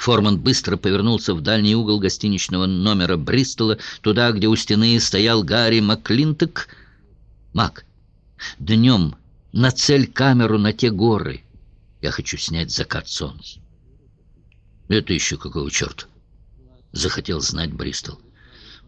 Форман быстро повернулся в дальний угол гостиничного номера Бристола, туда, где у стены стоял Гарри Маклинток. «Мак, днем нацель камеру на те горы. Я хочу снять закат солнца». «Это еще какого черта?» — захотел знать Бристол.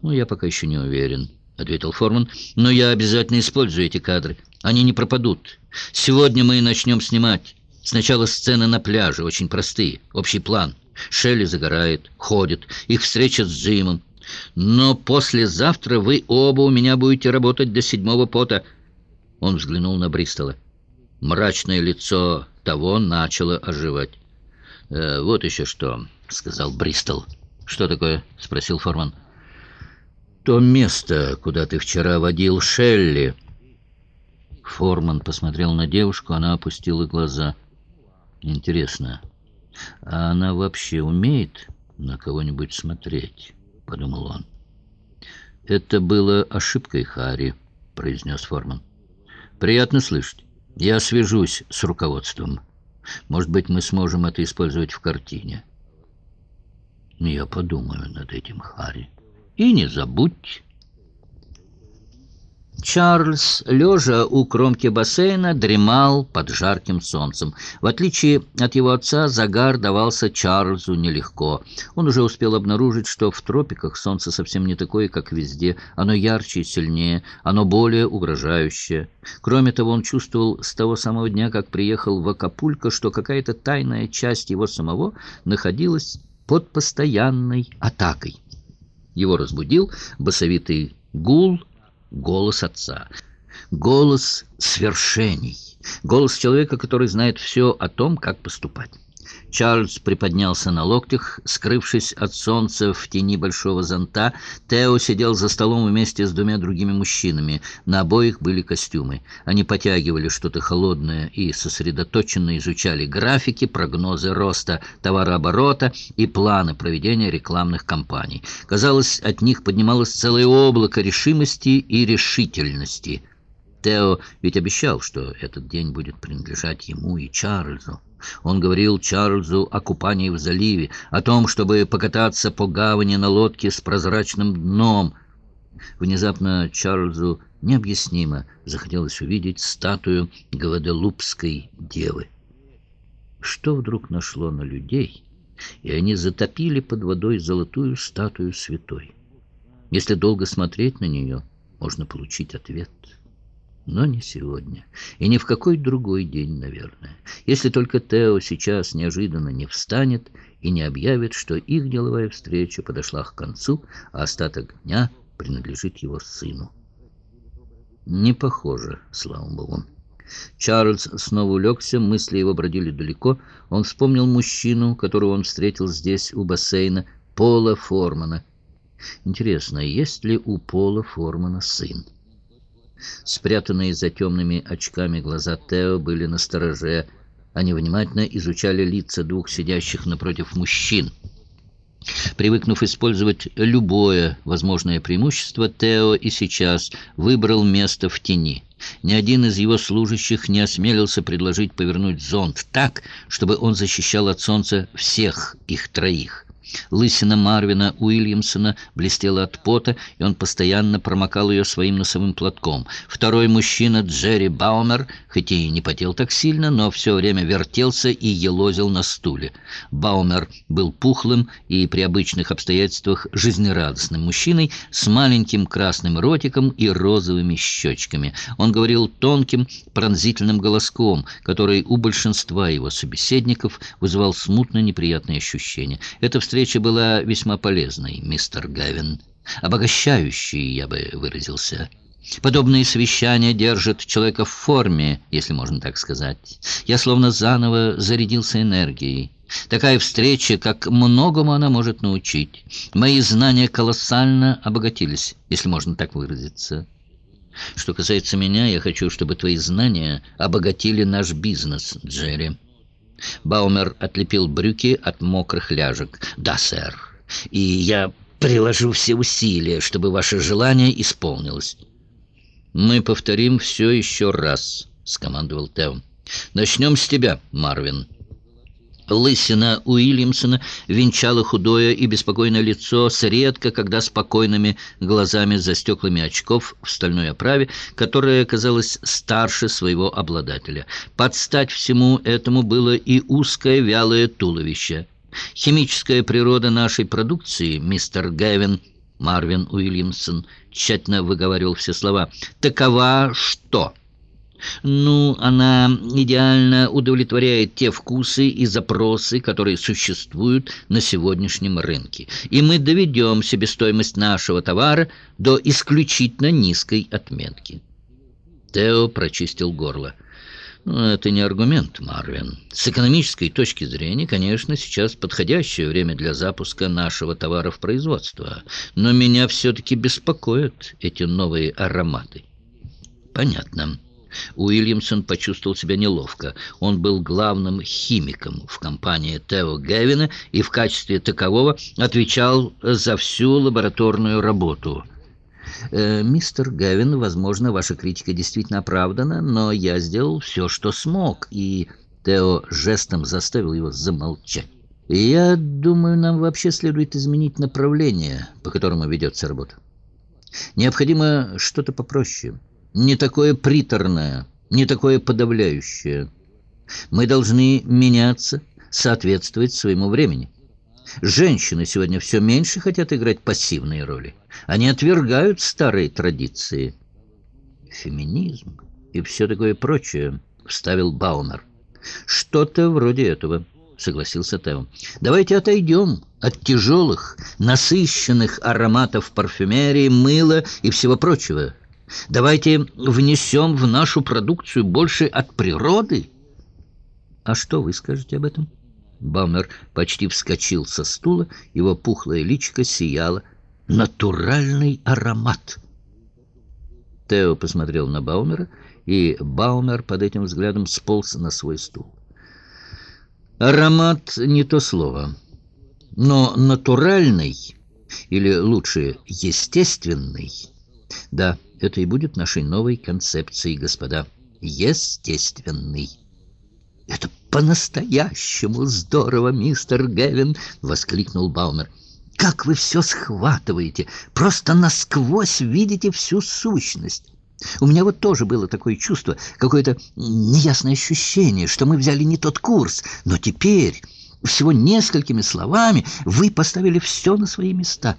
«Ну, я пока еще не уверен», — ответил Форман. «Но я обязательно использую эти кадры. Они не пропадут. Сегодня мы начнем снимать. Сначала сцены на пляже, очень простые, общий план». Шелли загорает, ходит, их встреча с Джимом. Но послезавтра вы оба у меня будете работать до седьмого пота. Он взглянул на Бристола. Мрачное лицо того начало оживать. «Э, «Вот еще что», — сказал Бристол. «Что такое?» — спросил Форман. «То место, куда ты вчера водил Шелли». Форман посмотрел на девушку, она опустила глаза. «Интересно, а она вообще умеет на кого-нибудь смотреть, — подумал он. Это было ошибкой Хари, — произнес Форман. Приятно слышать. Я свяжусь с руководством. Может быть, мы сможем это использовать в картине. Я подумаю над этим, Хари. И не забудь... Чарльз, лежа у кромки бассейна, дремал под жарким солнцем. В отличие от его отца, загар давался Чарльзу нелегко. Он уже успел обнаружить, что в тропиках солнце совсем не такое, как везде. Оно ярче и сильнее, оно более угрожающее. Кроме того, он чувствовал с того самого дня, как приехал в Акапулько, что какая-то тайная часть его самого находилась под постоянной атакой. Его разбудил басовитый гул, голос отца, голос свершений, голос человека, который знает все о том, как поступать. Чарльз приподнялся на локтях, скрывшись от солнца в тени большого зонта. Тео сидел за столом вместе с двумя другими мужчинами. На обоих были костюмы. Они потягивали что-то холодное и сосредоточенно изучали графики, прогнозы роста товарооборота и планы проведения рекламных кампаний. Казалось, от них поднималось целое облако решимости и решительности. Тео ведь обещал, что этот день будет принадлежать ему и Чарльзу. Он говорил Чарльзу о купании в заливе, о том, чтобы покататься по гавани на лодке с прозрачным дном. Внезапно Чарльзу необъяснимо захотелось увидеть статую Гваделупской девы. Что вдруг нашло на людей, и они затопили под водой золотую статую святой? Если долго смотреть на нее, можно получить ответ — но не сегодня. И ни в какой другой день, наверное. Если только Тео сейчас неожиданно не встанет и не объявит, что их деловая встреча подошла к концу, а остаток дня принадлежит его сыну. Не похоже, слава богу. Чарльз снова улегся, мысли его бродили далеко. Он вспомнил мужчину, которого он встретил здесь, у бассейна, Пола Формана. Интересно, есть ли у Пола Формана сын? Спрятанные за темными очками глаза Тео были на стороже. Они внимательно изучали лица двух сидящих напротив мужчин. Привыкнув использовать любое возможное преимущество, Тео и сейчас выбрал место в тени. Ни один из его служащих не осмелился предложить повернуть зонт так, чтобы он защищал от солнца всех их троих. Лысина Марвина Уильямсона блестела от пота, и он постоянно промокал ее своим носовым платком. Второй мужчина, Джерри Баумер, хоть и не потел так сильно, но все время вертелся и елозил на стуле. Баумер был пухлым и при обычных обстоятельствах жизнерадостным мужчиной с маленьким красным ротиком и розовыми щечками. Он говорил тонким, пронзительным голоском, который у большинства его собеседников вызывал смутно неприятные ощущения. Эта встреча встреча была весьма полезной, мистер Гавин. Обогащающей, я бы выразился. Подобные совещания держат человека в форме, если можно так сказать. Я словно заново зарядился энергией. Такая встреча, как многому она может научить. Мои знания колоссально обогатились, если можно так выразиться. Что касается меня, я хочу, чтобы твои знания обогатили наш бизнес, Джерри. Баумер отлепил брюки от мокрых ляжек. «Да, сэр. И я приложу все усилия, чтобы ваше желание исполнилось». «Мы повторим все еще раз», — скомандовал Тео. «Начнем с тебя, Марвин». Лысина Уильямсона венчала худое и беспокойное лицо с редко, когда спокойными глазами за стеклами очков в стальной оправе, которая казалась старше своего обладателя. Под стать всему этому было и узкое вялое туловище. Химическая природа нашей продукции, мистер Гэвин, Марвин Уильямсон, тщательно выговаривал все слова, такова что... Ну, она идеально удовлетворяет те вкусы и запросы, которые существуют на сегодняшнем рынке. И мы доведем себестоимость нашего товара до исключительно низкой отметки. Тео прочистил горло. Ну, это не аргумент, Марвин. С экономической точки зрения, конечно, сейчас подходящее время для запуска нашего товара в производство. Но меня все-таки беспокоят эти новые ароматы. Понятно. Уильямсон почувствовал себя неловко. Он был главным химиком в компании Тео Гевина и в качестве такового отвечал за всю лабораторную работу. «Э, «Мистер Гевин, возможно, ваша критика действительно оправдана, но я сделал все, что смог, и...» Тео жестом заставил его замолчать. «Я думаю, нам вообще следует изменить направление, по которому ведется работа. Необходимо что-то попроще» не такое приторное, не такое подавляющее. Мы должны меняться, соответствовать своему времени. Женщины сегодня все меньше хотят играть пассивные роли. Они отвергают старые традиции. Феминизм и все такое прочее, вставил Баумер. Что-то вроде этого, согласился Тео. Давайте отойдем от тяжелых, насыщенных ароматов парфюмерии, мыла и всего прочего. Давайте внесем в нашу продукцию больше от природы. А что вы скажете об этом? Баумер почти вскочил со стула, его пухлое личико сияло. Натуральный аромат. Тео посмотрел на Баумера, и Баумер под этим взглядом сполз на свой стул. Аромат не то слово, но натуральный, или лучше, естественный, да, это и будет нашей новой концепцией, господа. Естественный. «Это по-настоящему здорово, мистер Гевин!» — воскликнул Баумер. «Как вы все схватываете! Просто насквозь видите всю сущность!» У меня вот тоже было такое чувство, какое-то неясное ощущение, что мы взяли не тот курс, но теперь, всего несколькими словами, вы поставили все на свои места».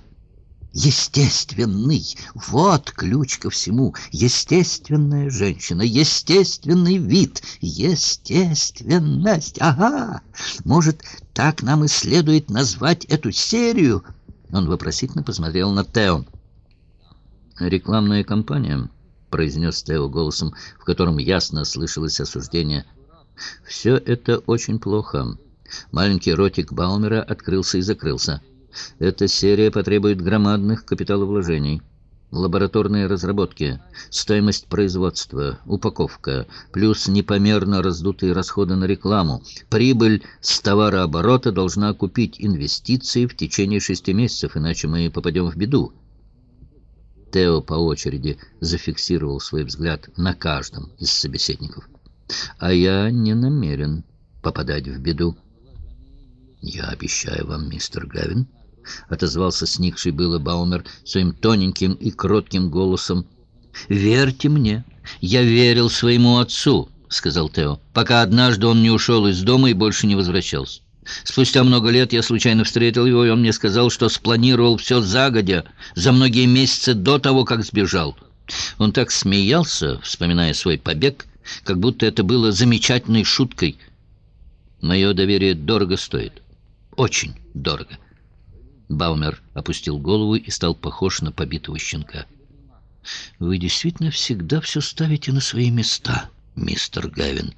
Естественный. Вот ключ ко всему. Естественная женщина, естественный вид, естественность. Ага, может, так нам и следует назвать эту серию? Он вопросительно посмотрел на Тео. «Рекламная кампания», — произнес Тео голосом, в котором ясно слышалось осуждение. «Все это очень плохо». Маленький ротик Баумера открылся и закрылся. Эта серия потребует громадных капиталовложений. Лабораторные разработки, стоимость производства, упаковка, плюс непомерно раздутые расходы на рекламу. Прибыль с товарооборота должна купить инвестиции в течение шести месяцев, иначе мы попадем в беду. Тео по очереди зафиксировал свой взгляд на каждом из собеседников. «А я не намерен попадать в беду». «Я обещаю вам, мистер Гавин», — отозвался сникший было Баумер своим тоненьким и кротким голосом. «Верьте мне, я верил своему отцу», — сказал Тео, «пока однажды он не ушел из дома и больше не возвращался. Спустя много лет я случайно встретил его, и он мне сказал, что спланировал все загодя, за многие месяцы до того, как сбежал. Он так смеялся, вспоминая свой побег, как будто это было замечательной шуткой. Мое доверие дорого стоит. Очень дорого. Баумер опустил голову и стал похож на побитого щенка. «Вы действительно всегда все ставите на свои места, мистер Гавин.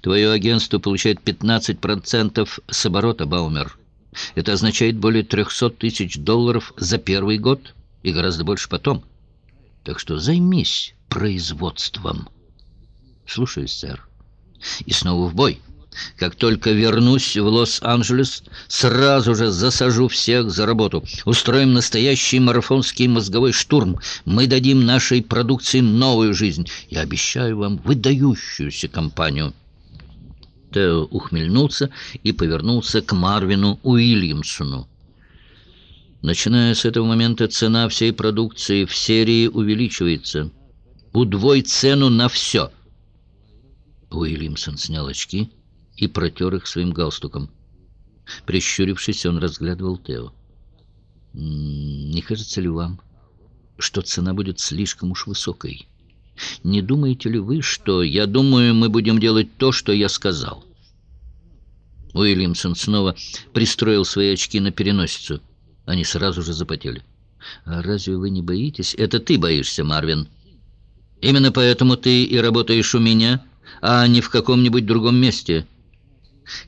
Твое агентство получает 15% с оборота, Баумер. Это означает более 300 тысяч долларов за первый год и гораздо больше потом. Так что займись производством». «Слушаюсь, сэр. И снова в бой». Как только вернусь в Лос-Анджелес, сразу же засажу всех за работу. Устроим настоящий марафонский мозговой штурм. Мы дадим нашей продукции новую жизнь. Я обещаю вам выдающуюся компанию». Тео ухмыльнулся и повернулся к Марвину Уильямсону. Начиная с этого момента цена всей продукции в серии увеличивается. Удвой цену на все. Уильямсон снял очки и протер их своим галстуком. Прищурившись, он разглядывал Тео. «Не кажется ли вам, что цена будет слишком уж высокой?» Не думаете ли вы, что я думаю, мы будем делать то, что я сказал?» Уильямсон снова пристроил свои очки на переносицу. Они сразу же запотели. «А разве вы не боитесь? Это ты боишься, Марвин. Именно поэтому ты и работаешь у меня, а не в каком-нибудь другом месте.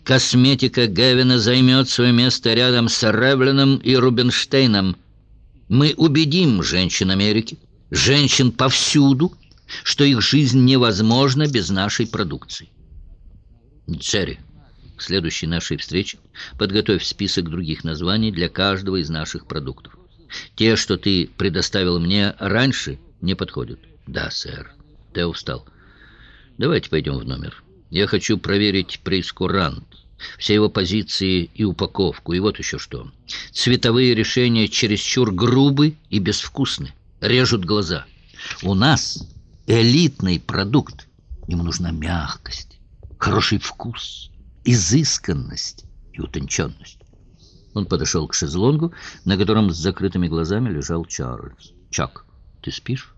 Косметика Гевина займет свое место рядом с Ревленом и Рубинштейном. Мы убедим женщин Америки, женщин повсюду, что их жизнь невозможна без нашей продукции. Джерри, к следующей нашей встрече подготовь список других названий для каждого из наших продуктов. Те, что ты предоставил мне раньше, не подходят. Да, сэр. Тео встал. Давайте пойдем в номер. Я хочу проверить прейскурант, все его позиции и упаковку. И вот еще что. Цветовые решения чересчур грубы и безвкусны. Режут глаза. У нас элитный продукт. Ему нужна мягкость, хороший вкус, изысканность и утонченность. Он подошел к шезлонгу, на котором с закрытыми глазами лежал Чарльз. «Чак, ты спишь?»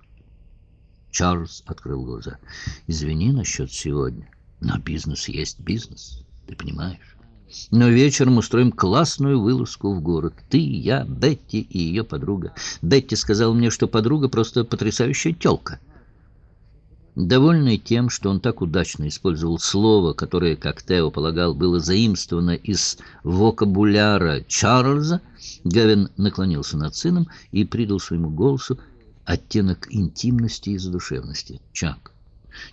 Чарльз открыл глаза. «Извини насчет сегодня, но бизнес есть бизнес, ты понимаешь?» Но вечером устроим классную вылазку в город. Ты, я, Бетти и ее подруга. Бетти сказала мне, что подруга просто потрясающая тёлка. Довольный тем, что он так удачно использовал слово, которое, как Тео полагал, было заимствовано из вокабуляра Чарльза, Гавин наклонился над сыном и придал своему голосу оттенок интимности и задушевности. «Чак,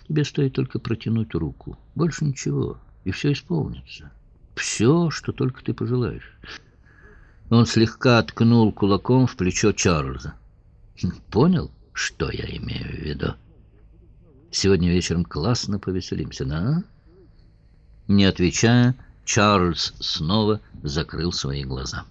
тебе стоит только протянуть руку. Больше ничего, и все исполнится. Все, что только ты пожелаешь». Он слегка ткнул кулаком в плечо Чарльза. «Понял, что я имею в виду?» Сегодня вечером классно повеселимся, да?» Не отвечая, Чарльз снова закрыл свои глаза.